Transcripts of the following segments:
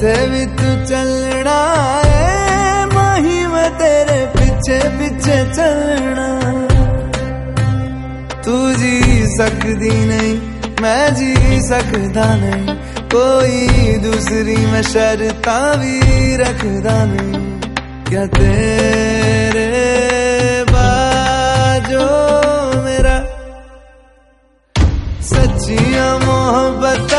जिथे भी तू चलना है, माही मैं तेरे पीछे पीछे चलना। तू जी सकती नहीं, मैं जी सकता नहीं, कोई दूसरी मैं शर्ता भी रखदा नहीं। क्या तेरे बाजो मेरा सच्चिया मोहब्बत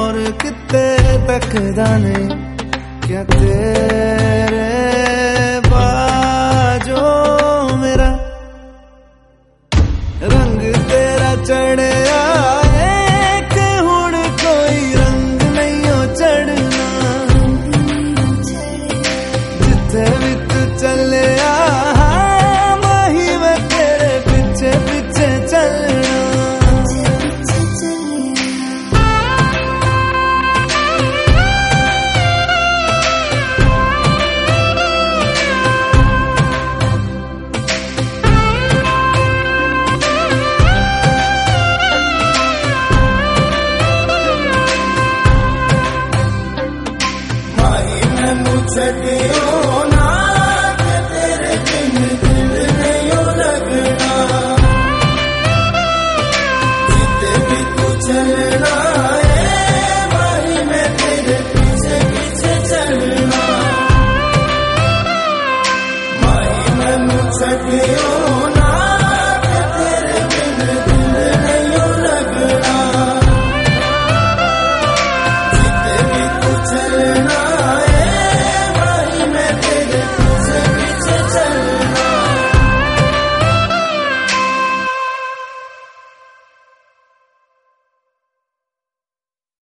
कितने तकदा नहीं क्या तेरे बाजो मेरा रंग तेरा चढ़े जिथे भी mucho el